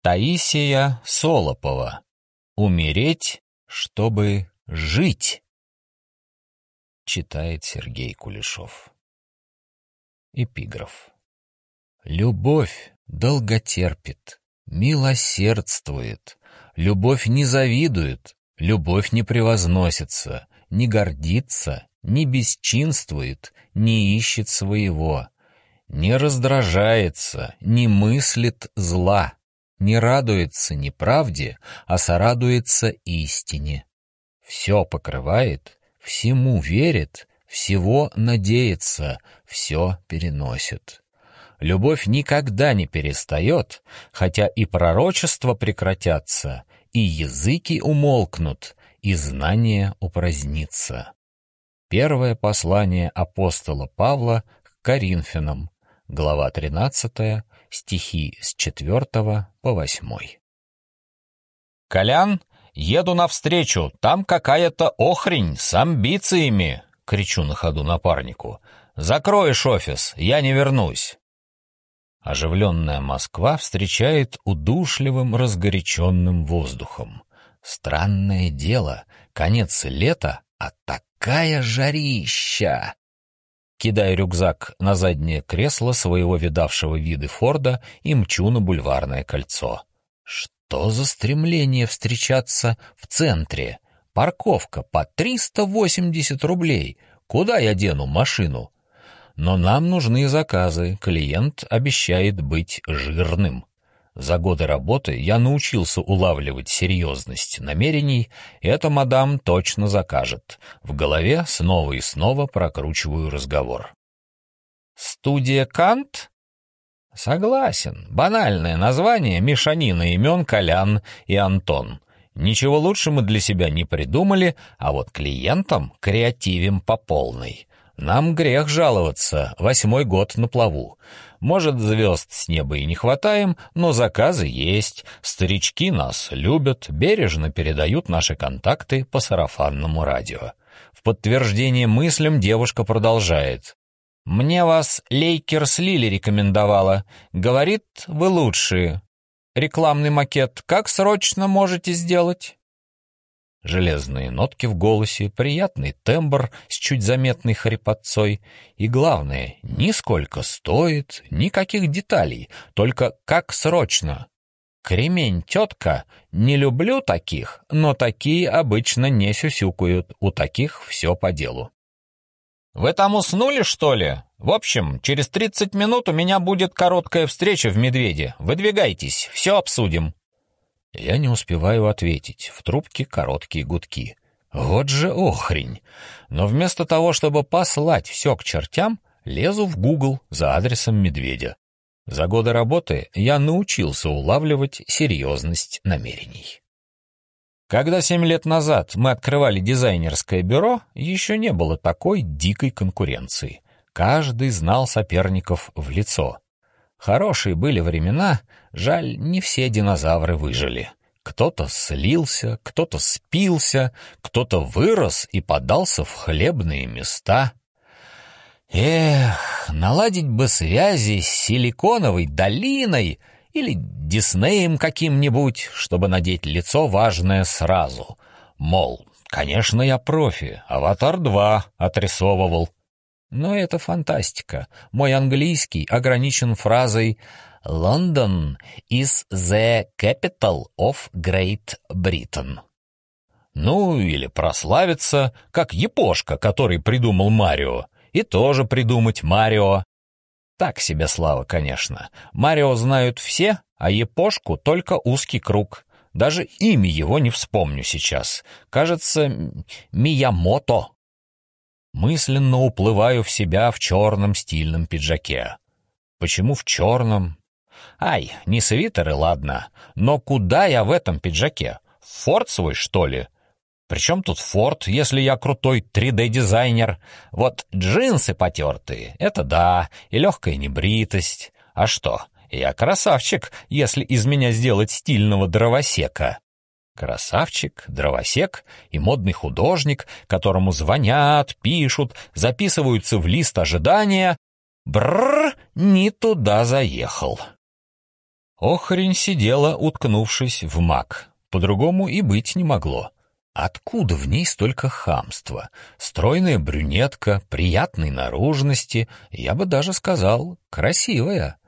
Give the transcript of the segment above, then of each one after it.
Таисия Солопова. Умереть, чтобы жить. Читает Сергей Кулешов. Эпиграф. Любовь долготерпит, милосердствует, любовь не завидует, любовь не превозносится, не гордится, не бесчинствует, не ищет своего, не раздражается, не мыслит зла не радуется неправде, а сорадуется истине. Все покрывает, всему верит, всего надеется, все переносит. Любовь никогда не перестает, хотя и пророчества прекратятся, и языки умолкнут, и знание упразднится. Первое послание апостола Павла к Коринфянам, глава 13, стихи с 4 по 8. «Колян, еду навстречу, там какая-то охрень с амбициями!» — кричу на ходу напарнику. «Закроешь офис, я не вернусь!» Оживленная Москва встречает удушливым разгоряченным воздухом. Странное дело, конец лета, а такая жарища! Кидаю рюкзак на заднее кресло своего видавшего виды Форда и мчу на бульварное кольцо. Что за стремление встречаться в центре? Парковка по 380 рублей. Куда я дену машину? Но нам нужны заказы, клиент обещает быть жирным. За годы работы я научился улавливать серьезность намерений, и это мадам точно закажет. В голове снова и снова прокручиваю разговор. «Студия Кант?» «Согласен. Банальное название — мешанина имен Колян и Антон. Ничего лучше мы для себя не придумали, а вот клиентам креативим по полной. Нам грех жаловаться, восьмой год на плаву. Может, звезд с неба и не хватаем, но заказы есть, старички нас любят, бережно передают наши контакты по сарафанному радио. В подтверждение мыслям девушка продолжает. «Мне вас Лейкерс Лили рекомендовала. Говорит, вы лучшие. Рекламный макет как срочно можете сделать?» Железные нотки в голосе, приятный тембр с чуть заметной хрипотцой. И главное, ни сколько стоит, никаких деталей, только как срочно. Кремень, тетка, не люблю таких, но такие обычно не сюсюкают, у таких все по делу. «Вы там уснули, что ли? В общем, через тридцать минут у меня будет короткая встреча в «Медведе». Выдвигайтесь, все обсудим». Я не успеваю ответить. В трубке короткие гудки. Вот же охрень! Но вместо того, чтобы послать все к чертям, лезу в Google за адресом медведя. За годы работы я научился улавливать серьезность намерений. Когда семь лет назад мы открывали дизайнерское бюро, еще не было такой дикой конкуренции. Каждый знал соперников в лицо. Хорошие были времена, жаль, не все динозавры выжили. Кто-то слился, кто-то спился, кто-то вырос и подался в хлебные места. Эх, наладить бы связи с Силиконовой долиной или Диснеем каким-нибудь, чтобы надеть лицо важное сразу. Мол, конечно, я профи, «Аватар 2» отрисовывал. Но это фантастика. Мой английский ограничен фразой «London is the capital of Great Britain». Ну, или прославиться, как Япошка, который придумал Марио, и тоже придумать Марио. Так себе слава, конечно. Марио знают все, а Япошку только узкий круг. Даже имя его не вспомню сейчас. Кажется, Миямото мысленно уплываю в себя в черном стильном пиджаке. Почему в черном? Ай, не свитеры, ладно, но куда я в этом пиджаке? Форт свой, что ли? Причем тут форт, если я крутой 3D-дизайнер? Вот джинсы потертые, это да, и легкая небритость. А что, я красавчик, если из меня сделать стильного дровосека. Красавчик, дровосек и модный художник, которому звонят, пишут, записываются в лист ожидания. Бррр, не туда заехал. Охрень сидела, уткнувшись в мак. По-другому и быть не могло. Откуда в ней столько хамства? Стройная брюнетка, приятной наружности, я бы даже сказал, красивая.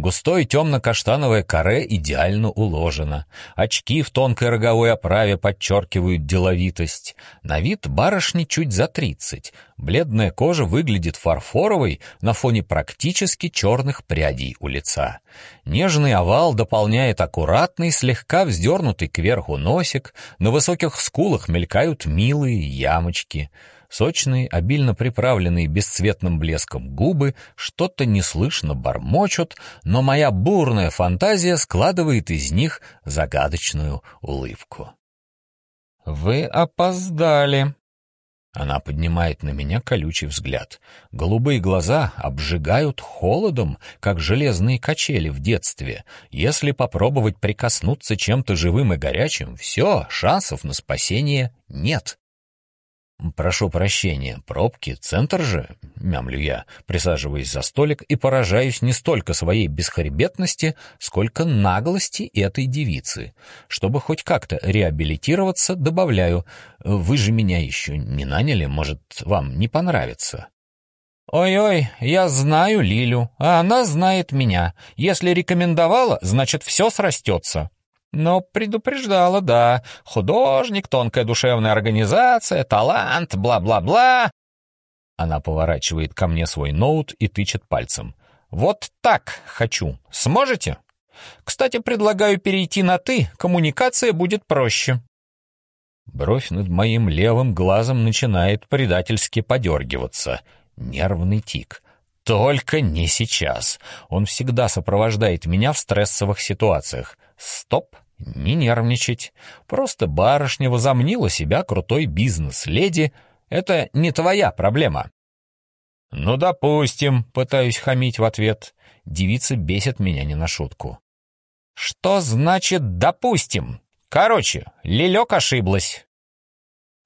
Густое темно-каштановое каре идеально уложено. Очки в тонкой роговой оправе подчеркивают деловитость. На вид барышни чуть за тридцать. Бледная кожа выглядит фарфоровой на фоне практически черных прядей у лица. Нежный овал дополняет аккуратный, слегка вздернутый кверху носик. На высоких скулах мелькают милые ямочки — Сочные, обильно приправленные бесцветным блеском губы что-то неслышно бормочут, но моя бурная фантазия складывает из них загадочную улыбку. «Вы опоздали», она поднимает на меня колючий взгляд. Голубые глаза обжигают холодом, как железные качели в детстве. Если попробовать прикоснуться чем-то живым и горячим, все, шансов на спасение нет. «Прошу прощения, пробки, центр же?» — мямлю я, присаживаясь за столик и поражаюсь не столько своей бесхребетности, сколько наглости этой девицы. Чтобы хоть как-то реабилитироваться, добавляю, «Вы же меня еще не наняли, может, вам не понравится?» «Ой-ой, я знаю Лилю, а она знает меня. Если рекомендовала, значит, все срастется». Но предупреждала, да. Художник, тонкая душевная организация, талант, бла-бла-бла. Она поворачивает ко мне свой ноут и тычет пальцем. Вот так хочу. Сможете? Кстати, предлагаю перейти на «ты», коммуникация будет проще. Бровь над моим левым глазом начинает предательски подергиваться. Нервный тик. Только не сейчас. Он всегда сопровождает меня в стрессовых ситуациях. Стоп, не нервничать. Просто барышня возомнила себя крутой бизнес-леди. Это не твоя проблема. Ну, допустим, пытаюсь хамить в ответ. Девица бесит меня не на шутку. Что значит «допустим»? Короче, Лилек ошиблась.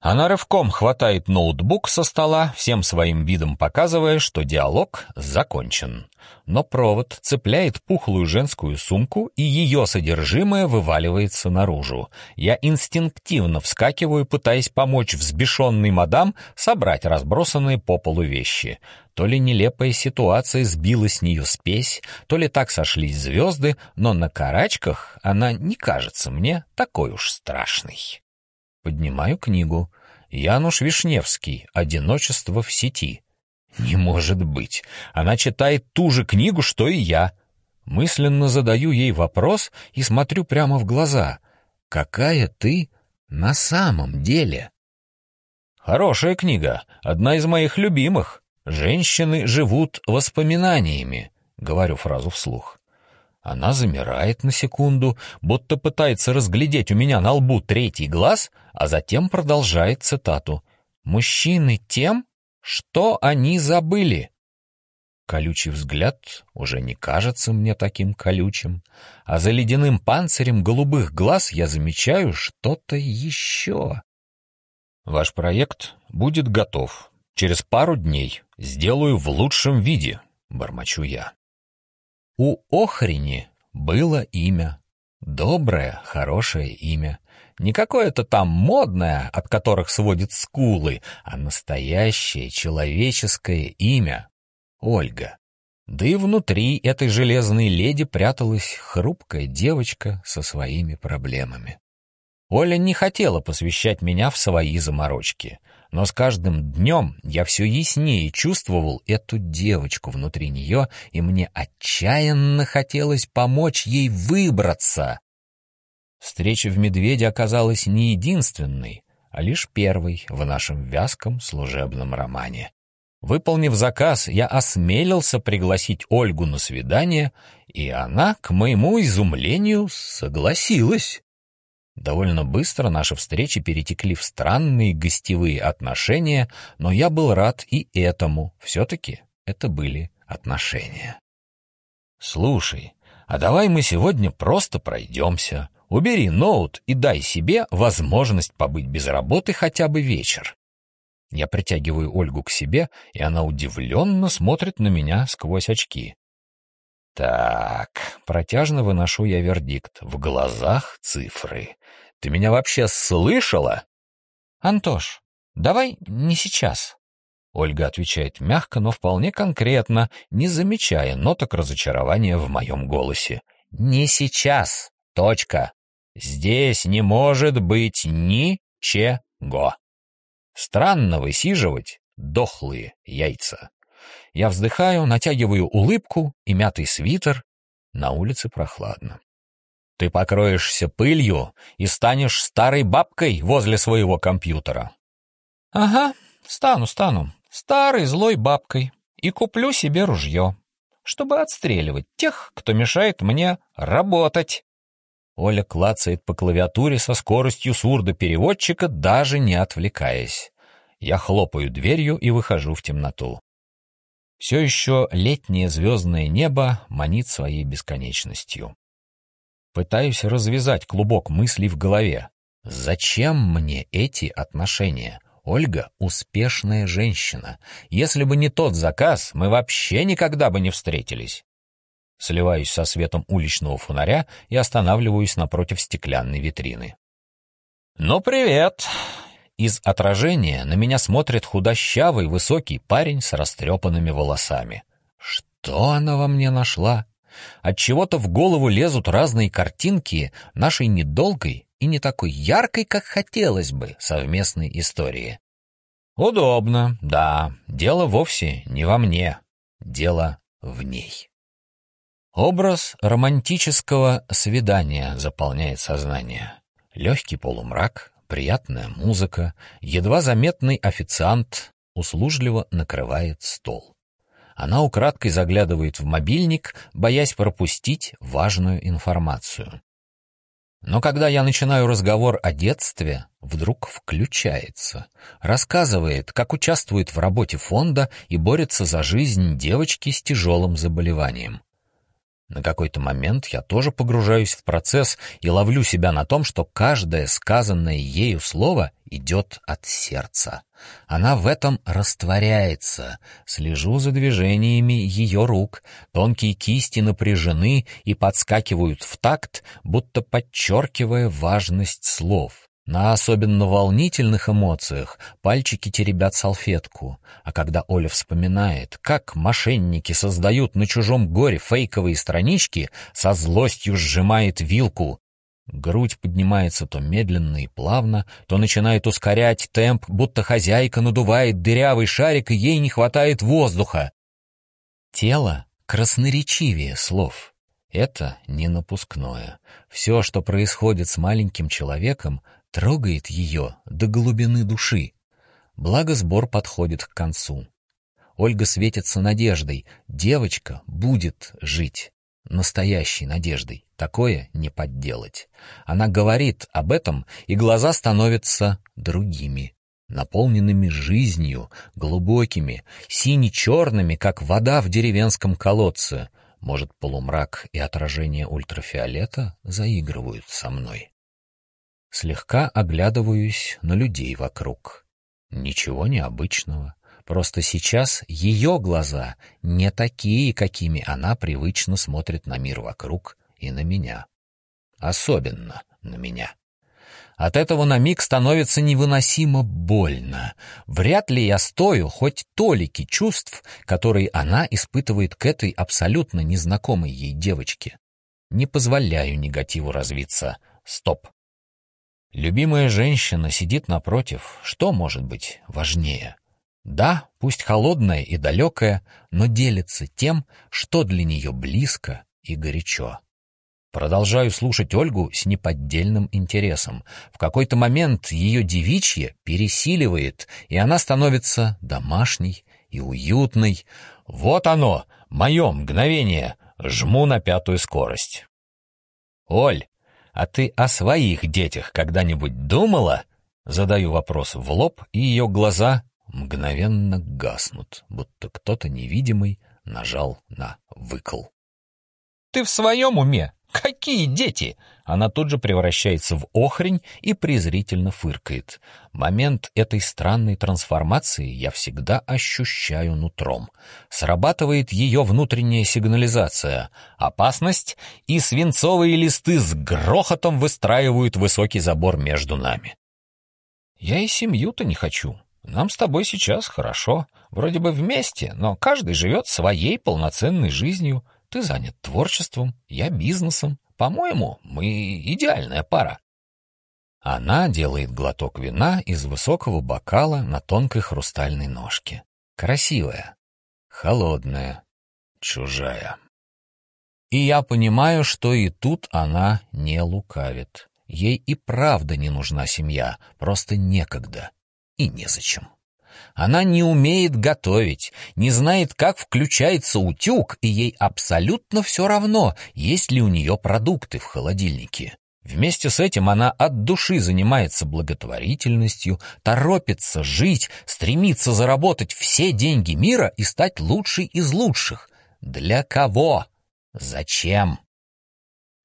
Она рывком хватает ноутбук со стола, всем своим видом показывая, что диалог закончен. Но провод цепляет пухлую женскую сумку, и ее содержимое вываливается наружу. Я инстинктивно вскакиваю, пытаясь помочь взбешенной мадам собрать разбросанные по полу вещи. То ли нелепая ситуация сбила с нее спесь, то ли так сошлись звезды, но на карачках она не кажется мне такой уж страшной. Поднимаю книгу. Януш Вишневский «Одиночество в сети». Не может быть. Она читает ту же книгу, что и я. Мысленно задаю ей вопрос и смотрю прямо в глаза. Какая ты на самом деле? Хорошая книга, одна из моих любимых. Женщины живут воспоминаниями, говорю фразу вслух. Она замирает на секунду, будто пытается разглядеть у меня на лбу третий глаз, а затем продолжает цитату. «Мужчины тем, что они забыли». Колючий взгляд уже не кажется мне таким колючим, а за ледяным панцирем голубых глаз я замечаю что-то еще. Ваш проект будет готов. Через пару дней сделаю в лучшем виде, бормочу я. У Охрени было имя. Доброе, хорошее имя. Не какое-то там модное, от которых сводят скулы, а настоящее человеческое имя — Ольга. Да и внутри этой железной леди пряталась хрупкая девочка со своими проблемами. Оля не хотела посвящать меня в свои заморочки — но с каждым днем я все яснее чувствовал эту девочку внутри нее, и мне отчаянно хотелось помочь ей выбраться. Встреча в «Медведе» оказалась не единственной, а лишь первой в нашем вязком служебном романе. Выполнив заказ, я осмелился пригласить Ольгу на свидание, и она, к моему изумлению, согласилась. Довольно быстро наши встречи перетекли в странные гостевые отношения, но я был рад и этому. Все-таки это были отношения. «Слушай, а давай мы сегодня просто пройдемся. Убери ноут и дай себе возможность побыть без работы хотя бы вечер». Я притягиваю Ольгу к себе, и она удивленно смотрит на меня сквозь очки. Так, протяжно выношу я вердикт. В глазах цифры. Ты меня вообще слышала? Антош, давай не сейчас. Ольга отвечает мягко, но вполне конкретно, не замечая ноток разочарования в моем голосе. Не сейчас. Точка. Здесь не может быть ничего. Странно высиживать дохлые яйца. Я вздыхаю, натягиваю улыбку и мятый свитер. На улице прохладно. Ты покроешься пылью и станешь старой бабкой возле своего компьютера. Ага, стану, стану. Старой злой бабкой. И куплю себе ружье, чтобы отстреливать тех, кто мешает мне работать. Оля клацает по клавиатуре со скоростью сурдопереводчика, даже не отвлекаясь. Я хлопаю дверью и выхожу в темноту. Все еще летнее звездное небо манит своей бесконечностью. Пытаюсь развязать клубок мыслей в голове. Зачем мне эти отношения? Ольга — успешная женщина. Если бы не тот заказ, мы вообще никогда бы не встретились. Сливаюсь со светом уличного фонаря и останавливаюсь напротив стеклянной витрины. «Ну, привет!» Из отражения на меня смотрит худощавый высокий парень с растрепанными волосами. Что она во мне нашла? От чего-то в голову лезут разные картинки нашей недолгой и не такой яркой, как хотелось бы, совместной истории. Удобно, да. Дело вовсе не во мне. Дело в ней. Образ романтического свидания заполняет сознание. Легкий полумрак, приятная музыка, едва заметный официант услужливо накрывает стол. Она украдкой заглядывает в мобильник, боясь пропустить важную информацию. Но когда я начинаю разговор о детстве, вдруг включается. Рассказывает, как участвует в работе фонда и борется за жизнь девочки с тяжелым заболеванием. На какой-то момент я тоже погружаюсь в процесс и ловлю себя на том, что каждое сказанное ею слово идет от сердца. Она в этом растворяется. Слежу за движениями ее рук. Тонкие кисти напряжены и подскакивают в такт, будто подчеркивая важность слов. На особенно волнительных эмоциях пальчики теребят салфетку, а когда Оля вспоминает, как мошенники создают на чужом горе фейковые странички, со злостью сжимает вилку. Грудь поднимается то медленно и плавно, то начинает ускорять темп, будто хозяйка надувает дырявый шарик, и ей не хватает воздуха. Тело красноречивее слов. Это не напускное. Все, что происходит с маленьким человеком, трогает ее до глубины души. Благо сбор подходит к концу. Ольга светится надеждой. Девочка будет жить. Настоящей надеждой. Такое не подделать. Она говорит об этом, и глаза становятся другими. Наполненными жизнью, глубокими, сине-черными, как вода в деревенском колодце. Может, полумрак и отражение ультрафиолета заигрывают со мной. Слегка оглядываюсь на людей вокруг. Ничего необычного. Просто сейчас ее глаза не такие, какими она привычно смотрит на мир вокруг и на меня. Особенно на меня. От этого на миг становится невыносимо больно. Вряд ли я стою хоть толики чувств, которые она испытывает к этой абсолютно незнакомой ей девочке. Не позволяю негативу развиться. Стоп. Любимая женщина сидит напротив. Что может быть важнее? Да, пусть холодная и далекая, но делится тем, что для нее близко и горячо. Продолжаю слушать Ольгу с неподдельным интересом. В какой-то момент ее девичье пересиливает, и она становится домашней и уютной. Вот оно, мое мгновение. Жму на пятую скорость. «Оль, «А ты о своих детях когда-нибудь думала?» Задаю вопрос в лоб, и ее глаза мгновенно гаснут, будто кто-то невидимый нажал на выкл. «Ты в своем уме? Какие дети?» Она тут же превращается в охрень и презрительно фыркает. Момент этой странной трансформации я всегда ощущаю нутром. Срабатывает ее внутренняя сигнализация. Опасность, и свинцовые листы с грохотом выстраивают высокий забор между нами. Я и семью-то не хочу. Нам с тобой сейчас хорошо. Вроде бы вместе, но каждый живет своей полноценной жизнью. Ты занят творчеством, я бизнесом. По-моему, мы идеальная пара. Она делает глоток вина из высокого бокала на тонкой хрустальной ножке. Красивая, холодная, чужая. И я понимаю, что и тут она не лукавит. Ей и правда не нужна семья, просто некогда и незачем. Она не умеет готовить, не знает, как включается утюг, и ей абсолютно все равно, есть ли у нее продукты в холодильнике. Вместе с этим она от души занимается благотворительностью, торопится жить, стремится заработать все деньги мира и стать лучшей из лучших. Для кого? Зачем?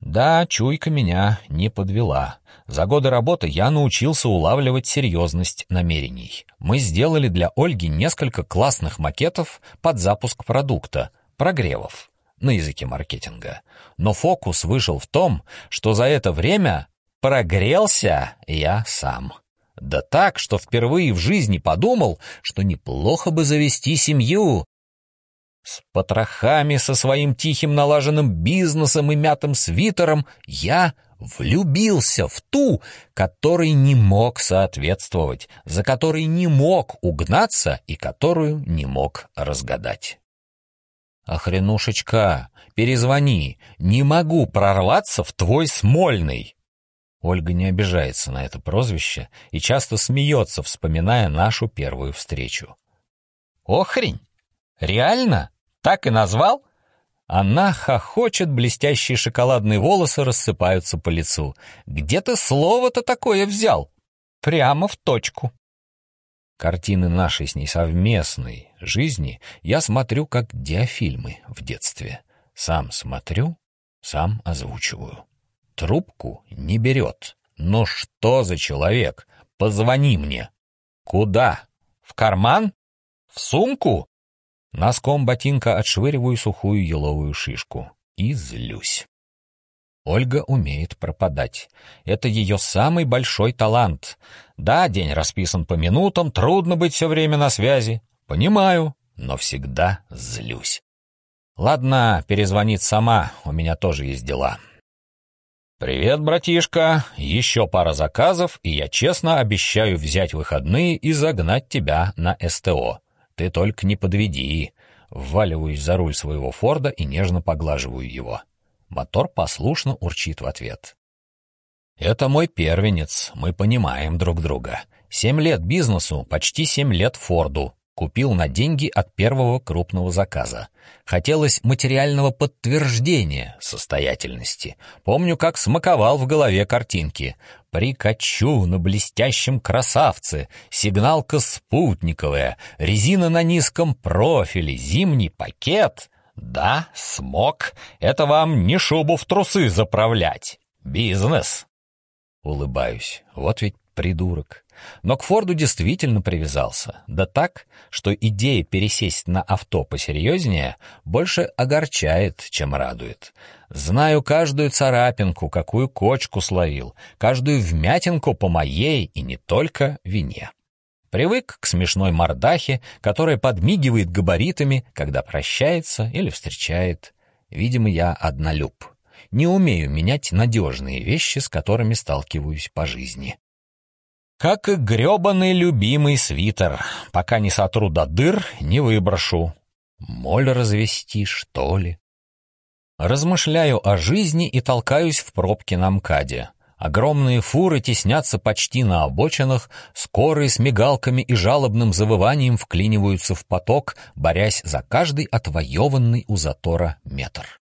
Да, чуйка меня не подвела. За годы работы я научился улавливать серьезность намерений. Мы сделали для Ольги несколько классных макетов под запуск продукта, прогревов, на языке маркетинга. Но фокус вышел в том, что за это время прогрелся я сам. Да так, что впервые в жизни подумал, что неплохо бы завести семью, с потрохами, со своим тихим налаженным бизнесом и мятым свитером я влюбился в ту, которой не мог соответствовать, за которой не мог угнаться и которую не мог разгадать. «Охренушечка, перезвони, не могу прорваться в твой Смольный!» Ольга не обижается на это прозвище и часто смеется, вспоминая нашу первую встречу. «Охрень? Реально? Так и назвал?» Она хохочет, блестящие шоколадные волосы рассыпаются по лицу. «Где ты слово-то такое взял?» «Прямо в точку». Картины нашей с ней совместной жизни я смотрю как диафильмы в детстве. Сам смотрю, сам озвучиваю. Трубку не берет. Но что за человек? Позвони мне. Куда? В карман? В сумку? Носком ботинка отшвыриваю сухую еловую шишку и злюсь. Ольга умеет пропадать. Это ее самый большой талант. Да, день расписан по минутам, трудно быть все время на связи. Понимаю, но всегда злюсь. Ладно, перезвонит сама, у меня тоже есть дела. «Привет, братишка. Еще пара заказов, и я честно обещаю взять выходные и загнать тебя на СТО. Ты только не подведи. Вваливаюсь за руль своего Форда и нежно поглаживаю его. Мотор послушно урчит в ответ. Это мой первенец, мы понимаем друг друга. Семь лет бизнесу, почти семь лет Форду. Купил на деньги от первого крупного заказа. Хотелось материального подтверждения состоятельности. Помню, как смаковал в голове картинки. Прикачу на блестящем красавце, сигналка спутниковая, резина на низком профиле, зимний пакет. Да, смог. Это вам не шубу в трусы заправлять. Бизнес. Улыбаюсь. Вот ведь придурок. Но к Форду действительно привязался. Да так, что идея пересесть на авто посерьезнее больше огорчает, чем радует. Знаю каждую царапинку, какую кочку словил, каждую вмятинку по моей и не только вине. Привык к смешной мордахе, которая подмигивает габаритами, когда прощается или встречает. Видимо, я однолюб. Не умею менять надежные вещи, с которыми сталкиваюсь по жизни. Как и грёбаный любимый свитер. Пока не сотру до дыр, не выброшу. Моль развести, что ли? Размышляю о жизни и толкаюсь в пробке на МКАДе. Огромные фуры теснятся почти на обочинах, скорые с мигалками и жалобным завыванием вклиниваются в поток, борясь за каждый отвоеванный у затора метр.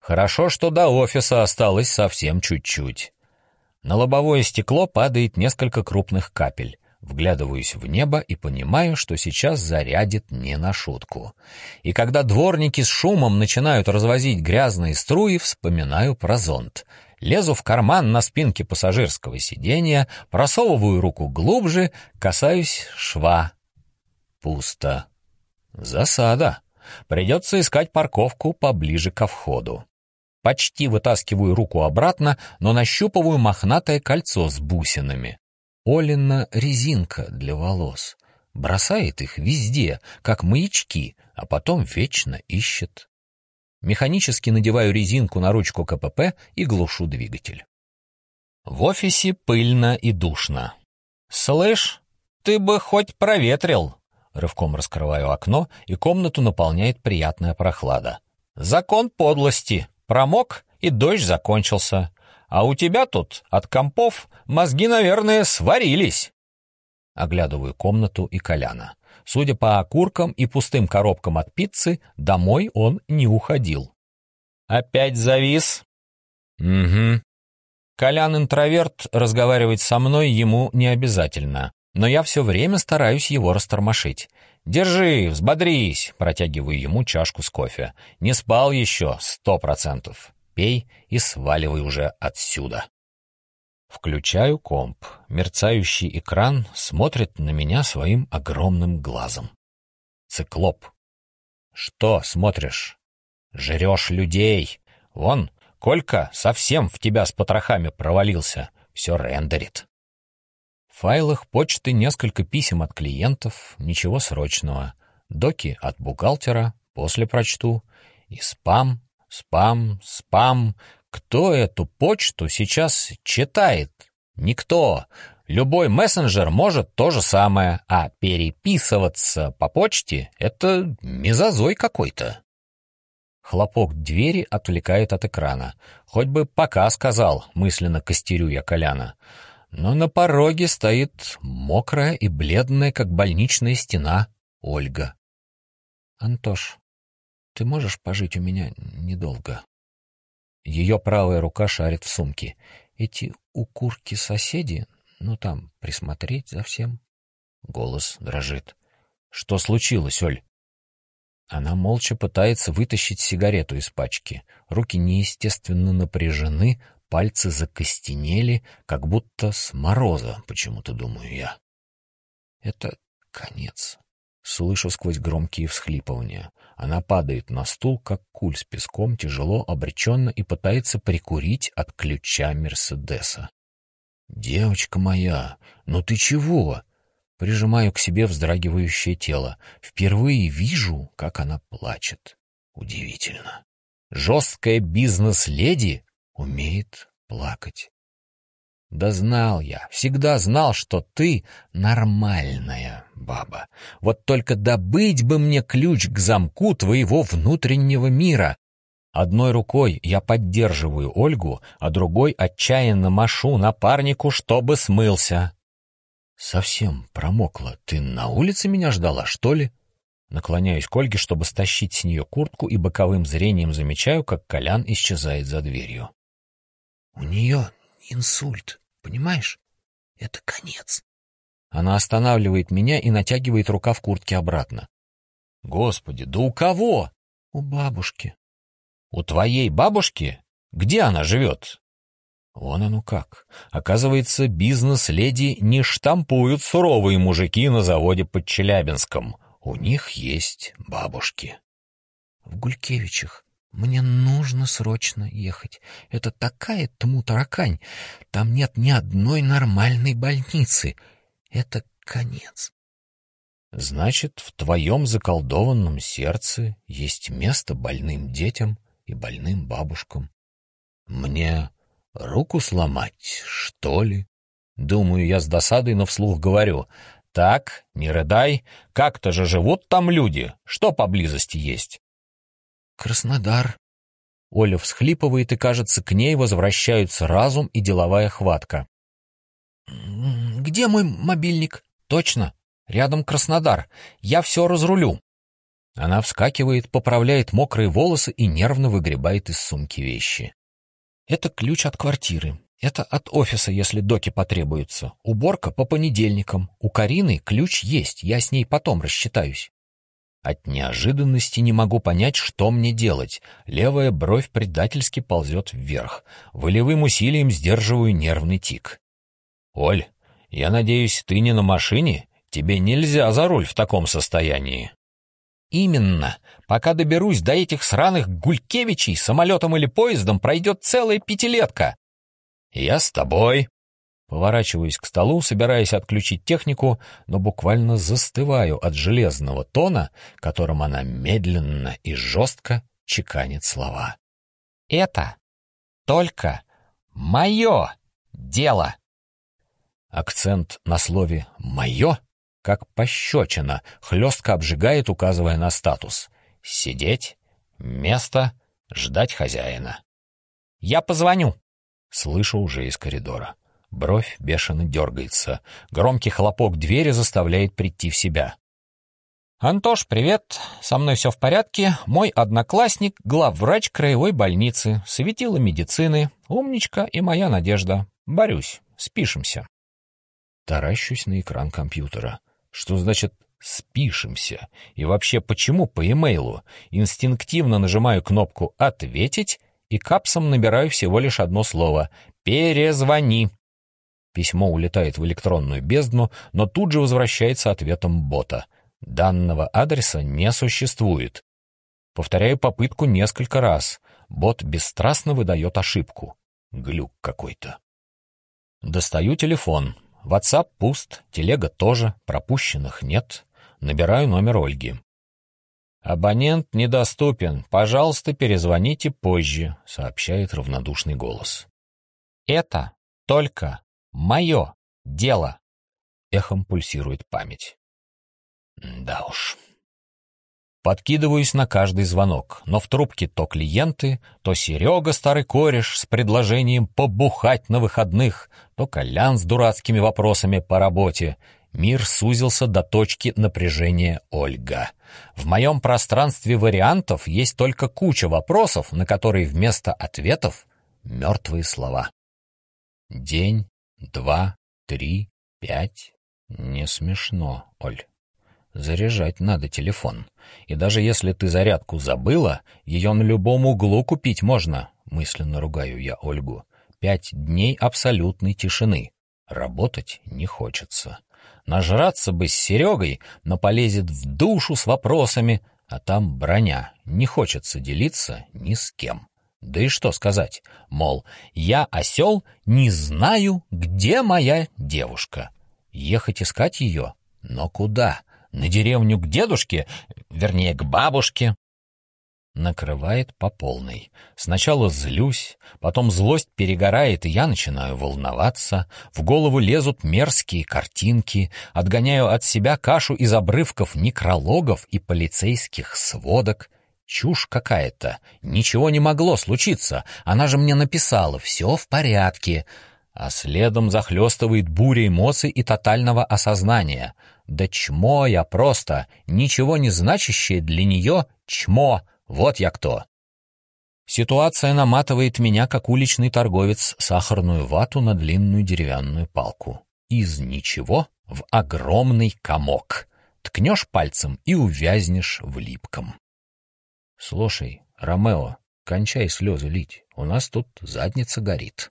Хорошо, что до офиса осталось совсем чуть-чуть. На лобовое стекло падает несколько крупных капель. Вглядываюсь в небо и понимаю, что сейчас зарядит не на шутку. И когда дворники с шумом начинают развозить грязные струи, вспоминаю про зонт. Лезу в карман на спинке пассажирского сиденья, просовываю руку глубже, касаюсь шва. Пусто. Засада. Придется искать парковку поближе ко входу. Почти вытаскиваю руку обратно, но нащупываю мохнатое кольцо с бусинами. Олина резинка для волос. Бросает их везде, как маячки, а потом вечно ищет. Механически надеваю резинку на ручку КПП и глушу двигатель. В офисе пыльно и душно. «Слышь, ты бы хоть проветрил!» Рывком раскрываю окно, и комнату наполняет приятная прохлада. «Закон подлости. Промок, и дождь закончился. А у тебя тут от компов мозги, наверное, сварились!» Оглядываю комнату и Коляна. Судя по окуркам и пустым коробкам от пиццы, домой он не уходил. «Опять завис?» «Угу». Колян-интроверт, разговаривать со мной ему не обязательно, но я все время стараюсь его растормошить. «Держи, взбодрись!» — протягиваю ему чашку с кофе. «Не спал еще, сто процентов. Пей и сваливай уже отсюда». Включаю комп. Мерцающий экран смотрит на меня своим огромным глазом. Циклоп. Что смотришь? Жрешь людей. Вон, Колька совсем в тебя с потрохами провалился. Все рендерит. Файлах почты несколько писем от клиентов, ничего срочного. Доки от бухгалтера, после прочту. И спам, спам, спам, кто эту почту сейчас читает? Никто. Любой мессенджер может то же самое, а переписываться по почте — это мезозой какой-то. Хлопок двери отвлекает от экрана. Хоть бы пока сказал, мысленно костерю я Коляна. Но на пороге стоит мокрая и бледная, как больничная стена, Ольга. «Антош, ты можешь пожить у меня недолго?» Ее правая рука шарит в сумке. Эти укурки-соседи, ну там, присмотреть за всем. Голос дрожит. Что случилось, Оль? Она молча пытается вытащить сигарету из пачки. Руки неестественно напряжены, пальцы закостенели, как будто с мороза, почему-то думаю я. Это конец. Слышу сквозь громкие всхлипывания. Она падает на стул, как куль с песком, тяжело, обреченно и пытается прикурить от ключа Мерседеса. «Девочка моя, ну ты чего?» Прижимаю к себе вздрагивающее тело. Впервые вижу, как она плачет. Удивительно. Жесткая бизнес-леди умеет плакать. Да знал я, всегда знал, что ты нормальная баба. Вот только добыть бы мне ключ к замку твоего внутреннего мира. Одной рукой я поддерживаю Ольгу, а другой отчаянно машу напарнику, чтобы смылся. Совсем промокла. Ты на улице меня ждала, что ли? Наклоняюсь к Ольге, чтобы стащить с нее куртку, и боковым зрением замечаю, как Колян исчезает за дверью. У нее инсульт, понимаешь? Это конец. Она останавливает меня и натягивает рукав куртки обратно. Господи, да у кого? У бабушки. У твоей бабушки? Где она живет? Вон оно как. Оказывается, бизнес-леди не штампуют суровые мужики на заводе под Челябинском. У них есть бабушки. В Гулькевичах. Мне нужно срочно ехать. Это такая тму-таракань. Там нет ни одной нормальной больницы. Это конец. Значит, в твоем заколдованном сердце есть место больным детям и больным бабушкам. Мне руку сломать, что ли? Думаю, я с досадой, но вслух говорю. Так, не рыдай, как-то же живут там люди, что поблизости есть? Краснодар. Оля всхлипывает, и, кажется, к ней возвращаются разум и деловая хватка. «Где мой мобильник?» «Точно. Рядом Краснодар. Я все разрулю». Она вскакивает, поправляет мокрые волосы и нервно выгребает из сумки вещи. «Это ключ от квартиры. Это от офиса, если доки потребуются. Уборка по понедельникам. У Карины ключ есть, я с ней потом рассчитаюсь». От неожиданности не могу понять, что мне делать. Левая бровь предательски ползет вверх. Волевым усилием сдерживаю нервный тик. «Оль, я надеюсь, ты не на машине? Тебе нельзя за руль в таком состоянии». «Именно. Пока доберусь до этих сраных Гулькевичей, самолетом или поездом пройдет целая пятилетка». «Я с тобой», Поворачиваюсь к столу, собираясь отключить технику, но буквально застываю от железного тона, которым она медленно и жестко чеканит слова. «Это только мое дело!» Акцент на слове «моё», как пощечина, хлестко обжигает, указывая на статус. «Сидеть, место, ждать хозяина». «Я позвоню!» Слышу уже из коридора. Бровь бешено дергается. Громкий хлопок двери заставляет прийти в себя. «Антош, привет. Со мной все в порядке. Мой одноклассник, главврач краевой больницы, светила медицины, умничка и моя надежда. Борюсь. Спишемся». Таращусь на экран компьютера. Что значит «спишемся»? И вообще, почему по имейлу? Инстинктивно нажимаю кнопку «Ответить» и капсом набираю всего лишь одно слово «Перезвони». Письмо улетает в электронную бездну, но тут же возвращается ответом бота. Данного адреса не существует. Повторяю попытку несколько раз. Бот бесстрастно выдает ошибку. Глюк какой-то. Достаю телефон. WhatsApp пуст, телега тоже, пропущенных нет. Набираю номер Ольги. «Абонент недоступен. Пожалуйста, перезвоните позже», — сообщает равнодушный голос. «Это только Мое дело. Эхом пульсирует память. Да уж. Подкидываюсь на каждый звонок, но в трубке то клиенты, то Серега, старый кореш, с предложением побухать на выходных, то Колян с дурацкими вопросами по работе. Мир сузился до точки напряжения Ольга. В моем пространстве вариантов есть только куча вопросов, на которые вместо ответов мертвые слова. День Два, три, пять. Не смешно, Оль. Заряжать надо телефон. И даже если ты зарядку забыла, ее на любом углу купить можно, мысленно ругаю я Ольгу. Пять дней абсолютной тишины. Работать не хочется. Нажраться бы с Серегой, но полезет в душу с вопросами, а там броня. Не хочется делиться ни с кем. Да и что сказать, мол, я осел, не знаю, где моя девушка. Ехать искать ее? Но куда? На деревню к дедушке? Вернее, к бабушке? Накрывает по полной. Сначала злюсь, потом злость перегорает, и я начинаю волноваться. В голову лезут мерзкие картинки, отгоняю от себя кашу из обрывков некрологов и полицейских сводок — Чушь какая-то. Ничего не могло случиться. Она же мне написала «все в порядке». А следом захлестывает буря эмоций и тотального осознания. Да чмо я просто, ничего не значащее для нее чмо. Вот я кто. Ситуация наматывает меня, как уличный торговец, сахарную вату на длинную деревянную палку. Из ничего в огромный комок. Ткнешь пальцем и увязнешь в липком. «Слушай, Ромео, кончай слезы лить, у нас тут задница горит».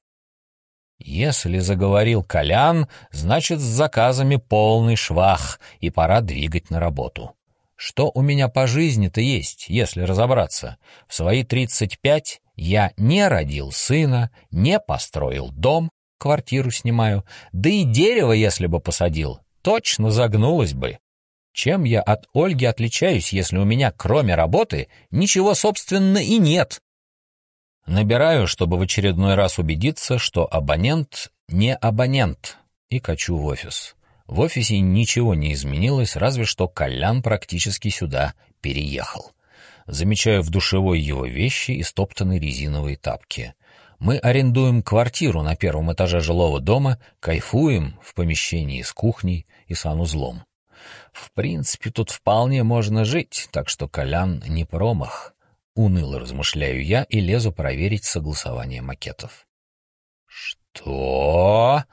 Если заговорил Колян, значит, с заказами полный швах, и пора двигать на работу. Что у меня по жизни-то есть, если разобраться? В свои тридцать пять я не родил сына, не построил дом, квартиру снимаю, да и дерево, если бы посадил, точно загнулось бы. Чем я от Ольги отличаюсь, если у меня, кроме работы, ничего, собственно, и нет? Набираю, чтобы в очередной раз убедиться, что абонент не абонент, и качу в офис. В офисе ничего не изменилось, разве что Колян практически сюда переехал. Замечаю в душевой его вещи и стоптанные резиновые тапки. Мы арендуем квартиру на первом этаже жилого дома, кайфуем в помещении с кухней и санузлом. В принципе, тут вполне можно жить, так что Колян не промах. Уныло размышляю я и лезу проверить согласование макетов. Что?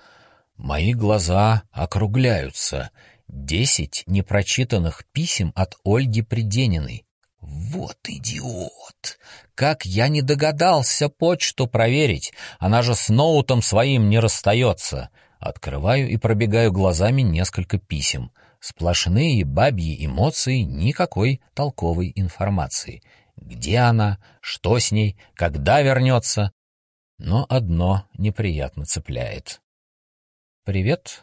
Мои глаза округляются. десять непрочитанных писем от Ольги Придениной. Вот идиот! Как я не догадался почту проверить, она же с ноутом своим не расстается. Открываю и пробегаю глазами несколько писем. Сплошные бабьи эмоции, никакой толковой информации. Где она, что с ней, когда вернется? Но одно неприятно цепляет. «Привет.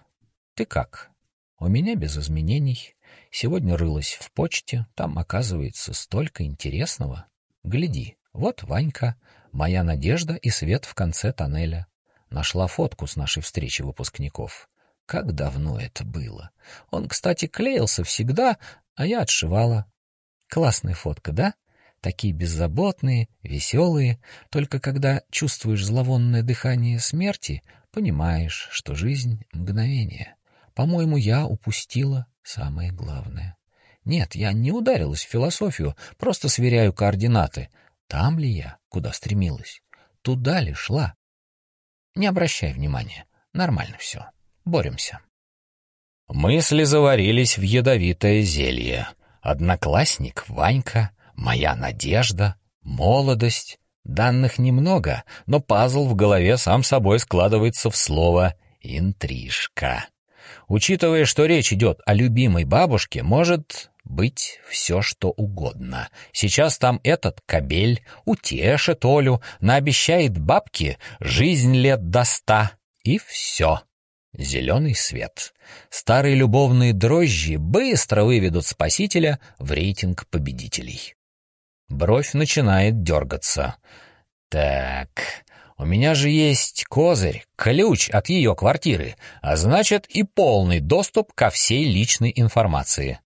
Ты как?» «У меня без изменений. Сегодня рылась в почте, там, оказывается, столько интересного. Гляди, вот Ванька, моя надежда и свет в конце тоннеля. Нашла фотку с нашей встречи выпускников. Как давно это было. Он, кстати, клеился всегда, а я отшивала. Классная фотка, да? Такие беззаботные, веселые. Только когда чувствуешь зловонное дыхание смерти, понимаешь, что жизнь — мгновение. По-моему, я упустила самое главное. Нет, я не ударилась в философию, просто сверяю координаты. Там ли я, куда стремилась? Туда ли шла? Не обращай внимания. Нормально все. Боремся. Мысли заварились в ядовитое зелье. Одноклассник Ванька — моя надежда, молодость. Данных немного, но пазл в голове сам собой складывается в слово «интрижка». Учитывая, что речь идет о любимой бабушке, может быть все что угодно. Сейчас там этот кобель утешит Олю, наобещает бабке жизнь лет до ста, и все. Зеленый свет. Старые любовные дрожжи быстро выведут спасителя в рейтинг победителей. Бровь начинает дергаться. Так, у меня же есть козырь, ключ от ее квартиры, а значит и полный доступ ко всей личной информации.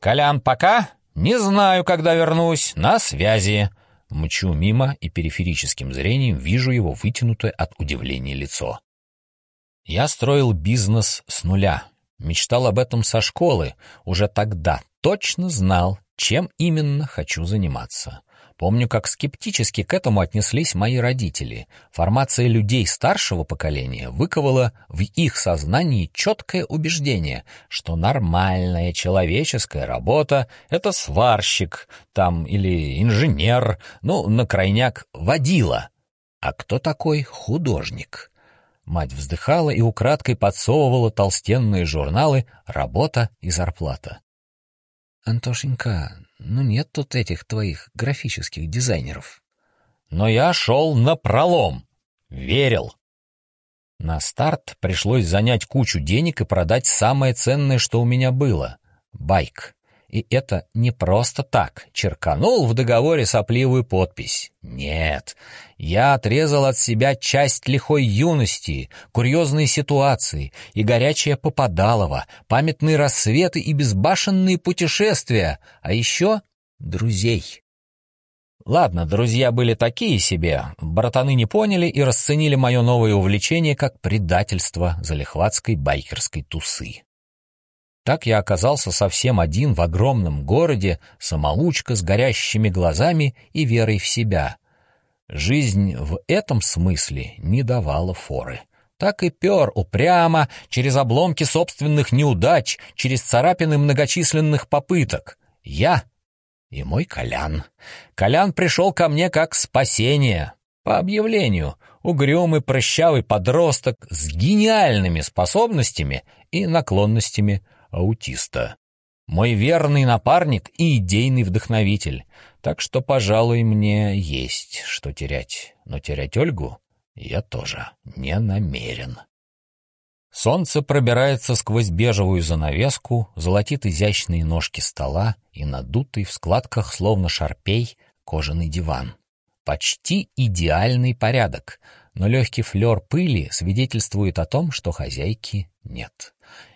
«Колян, пока? Не знаю, когда вернусь. На связи». Мчу мимо и периферическим зрением вижу его вытянутое от удивления лицо. Я строил бизнес с нуля. Мечтал об этом со школы. Уже тогда точно знал, чем именно хочу заниматься. Помню, как скептически к этому отнеслись мои родители. Формация людей старшего поколения выковала в их сознании четкое убеждение, что нормальная человеческая работа — это сварщик там или инженер, ну, на крайняк водила. А кто такой художник? Мать вздыхала и украдкой подсовывала толстенные журналы «Работа и зарплата». «Антошенька, ну нет тут этих твоих графических дизайнеров». Но я шел на пролом. Верил. На старт пришлось занять кучу денег и продать самое ценное, что у меня было — байк. И это не просто так, черканул в договоре сопливую подпись. Нет, я отрезал от себя часть лихой юности, курьезные ситуации и горячее попадалово, памятные рассветы и безбашенные путешествия, а еще друзей. Ладно, друзья были такие себе, братаны не поняли и расценили мое новое увлечение как предательство залихватской байкерской тусы. Так я оказался совсем один в огромном городе, самоучка с горящими глазами и верой в себя. Жизнь в этом смысле не давала форы. Так и пер упрямо, через обломки собственных неудач, через царапины многочисленных попыток. Я и мой Колян. Колян пришел ко мне как спасение. По объявлению, угрюмый прыщавый подросток с гениальными способностями и наклонностями аутиста. Мой верный напарник и идейный вдохновитель, так что, пожалуй, мне есть что терять. Но терять Ольгу я тоже не намерен. Солнце пробирается сквозь бежевую занавеску, золотит изящные ножки стола и надутый в складках, словно шарпей, кожаный диван. Почти идеальный порядок, но легкий флер пыли свидетельствует о том, что хозяйки нет.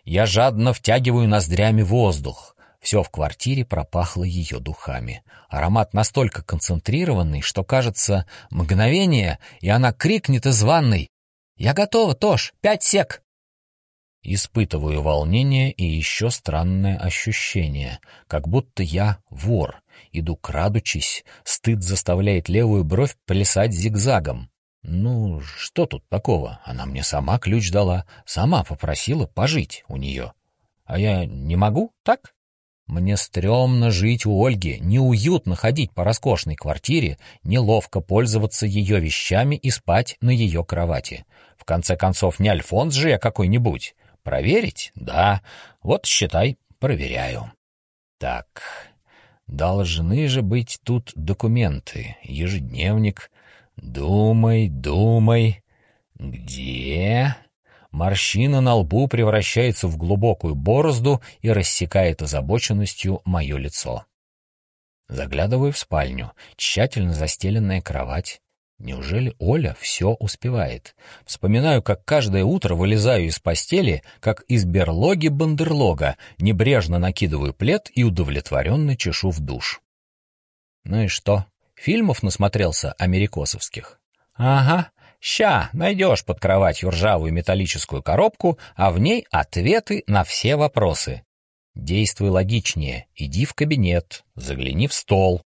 Я жадно втягиваю ноздрями воздух. Все в квартире пропахло ее духами. Аромат настолько концентрированный, что, кажется, мгновение, и она крикнет из ванной «Я готова, Тош! Пять сек!» Испытываю волнение и еще странное ощущение, как будто я вор, иду крадучись, стыд заставляет левую бровь плясать зигзагом. Ну, что тут такого? Она мне сама ключ дала, сама попросила пожить у нее. А я не могу, так? Мне стрёмно жить у Ольги, неуютно ходить по роскошной квартире, неловко пользоваться ее вещами и спать на ее кровати. В конце концов, не Альфонс же я какой-нибудь. Проверить? Да. Вот, считай, проверяю. Так, должны же быть тут документы, ежедневник. Думай, думай. Где? Морщина на лбу превращается в глубокую борозду и рассекает озабоченностью мое лицо. Заглядываю в спальню, тщательно застеленная кровать. Неужели Оля все успевает? Вспоминаю, как каждое утро вылезаю из постели, как из берлоги-бандерлога, небрежно накидываю плед и удовлетворенно чешу в душ. Ну и что? Фильмов насмотрелся америкосовских? Ага, Ща найдешь под кроватью ржавую металлическую коробку, а в ней ответы на все вопросы. Действуй логичнее, иди в кабинет, загляни в стол.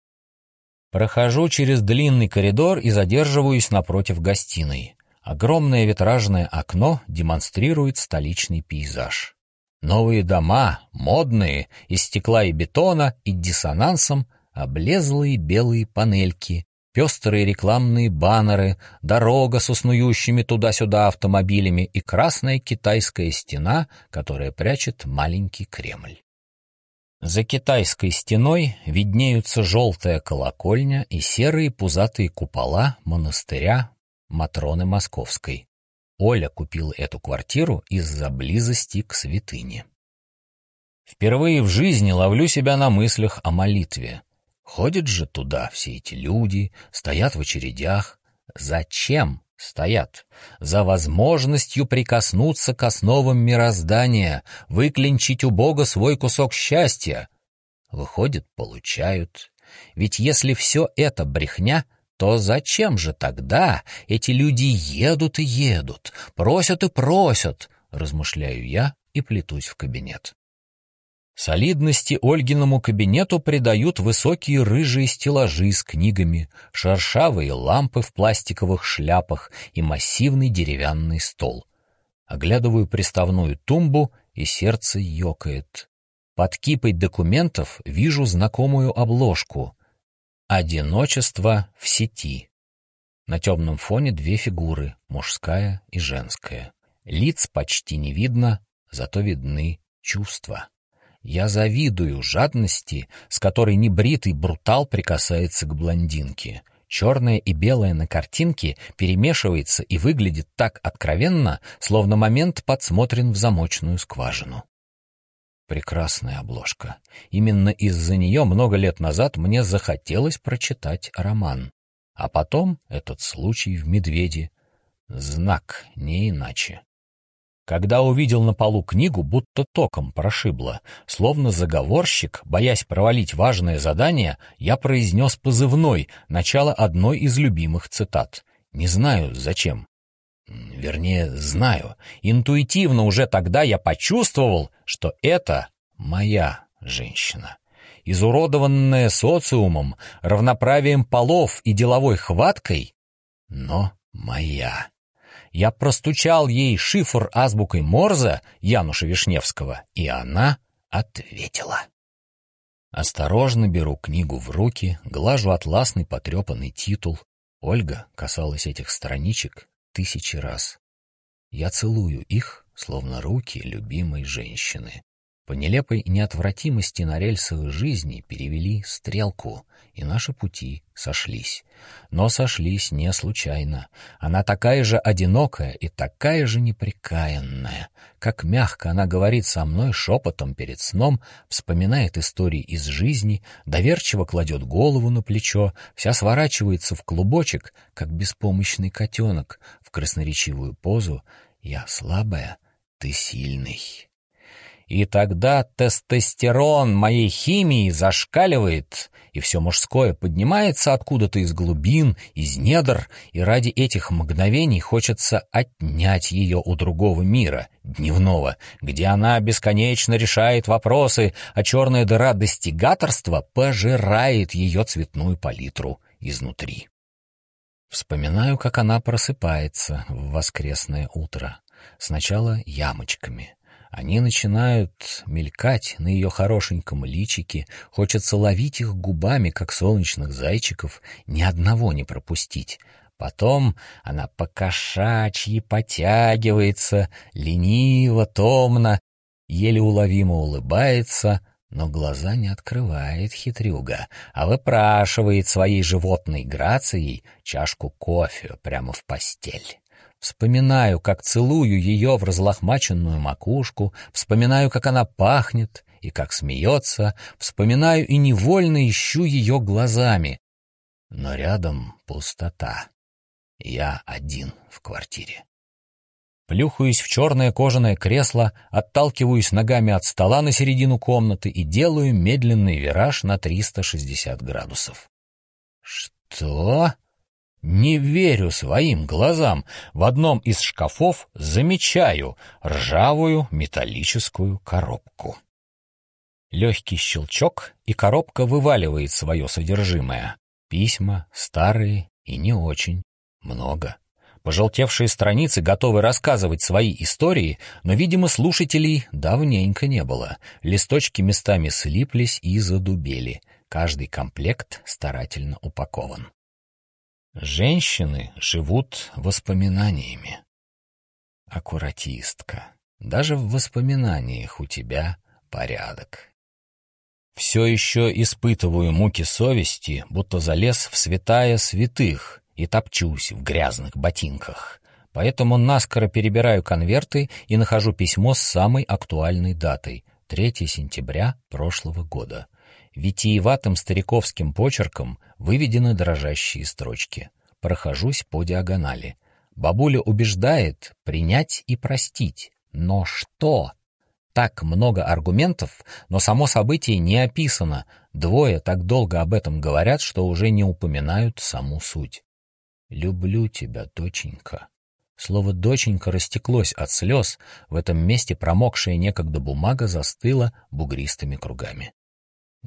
Прохожу через длинный коридор и задерживаюсь напротив гостиной. Огромное витражное окно демонстрирует столичный пейзаж. Новые дома, модные, из стекла и бетона и диссонансом, облезлые белые панельки, пестрые рекламные баннеры, дорога с уснующими туда-сюда автомобилями и красная китайская стена, которая прячет маленький Кремль. За китайской стеной виднеются желтая колокольня и серые пузатые купола монастыря Матроны Московской. Оля купила эту квартиру из-за близости к святыне. Впервые в жизни ловлю себя на мыслях о молитве. Ходят же туда все эти люди, стоят в очередях. Зачем стоят? За возможностью прикоснуться к основам мироздания, выклинчить у Бога свой кусок счастья. Выходит, получают. Ведь если все это брехня, то зачем же тогда эти люди едут и едут, просят и просят, размышляю я и плетусь в кабинет. Солидности Ольгиному кабинету придают высокие рыжие стеллажи с книгами, шершавые лампы в пластиковых шляпах и массивный деревянный стол. Оглядываю приставную тумбу, и сердце ёкает. Под кипой документов вижу знакомую обложку. «Одиночество в сети». На темном фоне две фигуры, мужская и женская. Лиц почти не видно, зато видны чувства. Я завидую жадности, с которой небритый брутал прикасается к блондинке. Черное и белое на картинке перемешивается и выглядит так откровенно, словно момент подсмотрен в замочную скважину. Прекрасная обложка. Именно из-за нее много лет назад мне захотелось прочитать роман. А потом этот случай в «Медведе». Знак, не иначе. Когда увидел на полу книгу, будто током прошибло. Словно заговорщик, боясь провалить важное задание, я произнес позывной, начало одной из любимых цитат. Не знаю, зачем. Вернее, знаю. Интуитивно уже тогда я почувствовал, что это моя женщина. Изуродованная социумом, равноправием полов и деловой хваткой, но моя. Я простучал ей шифр азбукой Морзе Януша Вишневского, и она ответила. Осторожно беру книгу в руки, глажу атласный потрепанный титул. Ольга касалась этих страничек тысячи раз. Я целую их, словно руки любимой женщины. По нелепой неотвратимости на рельсах жизни перевели стрелку, и наши пути сошлись. Но сошлись не случайно. Она такая же одинокая и такая же неприкаянная. Как мягко она говорит со мной шепотом перед сном, вспоминает истории из жизни, доверчиво кладет голову на плечо, вся сворачивается в клубочек, как беспомощный котенок, в красноречивую позу «Я слабая, ты сильный». И тогда тестостерон моей химии зашкаливает, и все мужское поднимается откуда-то из глубин, из недр, и ради этих мгновений хочется отнять ее у другого мира, дневного, где она бесконечно решает вопросы, а черная дыра достигаторства пожирает ее цветную палитру изнутри. Вспоминаю, как она просыпается в воскресное утро. Сначала ямочками — Они начинают мелькать на ее хорошеньком личике, хочется ловить их губами, как солнечных зайчиков, ни одного не пропустить. Потом она покошачьи потягивается, лениво, томно, еле уловимо улыбается, но глаза не открывает хитрюга, а выпрашивает своей животной грацией чашку кофе прямо в постель. Вспоминаю, как целую ее в разлохмаченную макушку, вспоминаю, как она пахнет и как смеется, вспоминаю и невольно ищу ее глазами. Но рядом пустота. Я один в квартире. Плюхаюсь в черное кожаное кресло, отталкиваюсь ногами от стола на середину комнаты и делаю медленный вираж на 360 градусов. Что? Не верю своим глазам. В одном из шкафов замечаю ржавую металлическую коробку. Легкий щелчок, и коробка вываливает свое содержимое. Письма, старые и не очень. Много. Пожелтевшие страницы готовы рассказывать свои истории, но, видимо, слушателей давненько не было. Листочки местами слиплись и задубели. Каждый комплект старательно упакован. Женщины живут воспоминаниями. Аккуратистка. Даже в воспоминаниях у тебя порядок. Все еще испытываю муки совести, будто залез в святая святых и топчусь в грязных ботинках. Поэтому наскоро перебираю конверты и нахожу письмо с самой актуальной датой — 3 сентября прошлого года витиеватым стариковским почерком выведены дрожащие строчки. Прохожусь по диагонали. Бабуля убеждает принять и простить. Но что? Так много аргументов, но само событие не описано. Двое так долго об этом говорят, что уже не упоминают саму суть. «Люблю тебя, доченька». Слово «доченька» растеклось от слез, в этом месте промокшая некогда бумага застыла бугристыми кругами.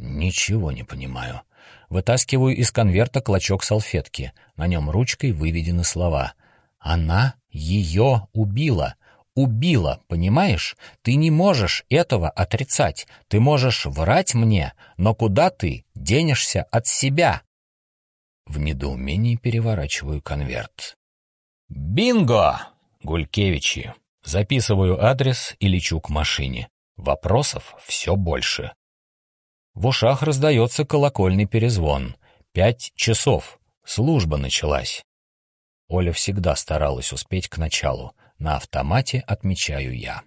Ничего не понимаю. Вытаскиваю из конверта клочок салфетки. На нем ручкой выведены слова. Она ее убила. Убила, понимаешь? Ты не можешь этого отрицать. Ты можешь врать мне, но куда ты денешься от себя? В недоумении переворачиваю конверт. Бинго! Гулькевичи. Записываю адрес и лечу к машине. Вопросов все больше. В ушах раздается колокольный перезвон. Пять часов. Служба началась. Оля всегда старалась успеть к началу. На автомате отмечаю я.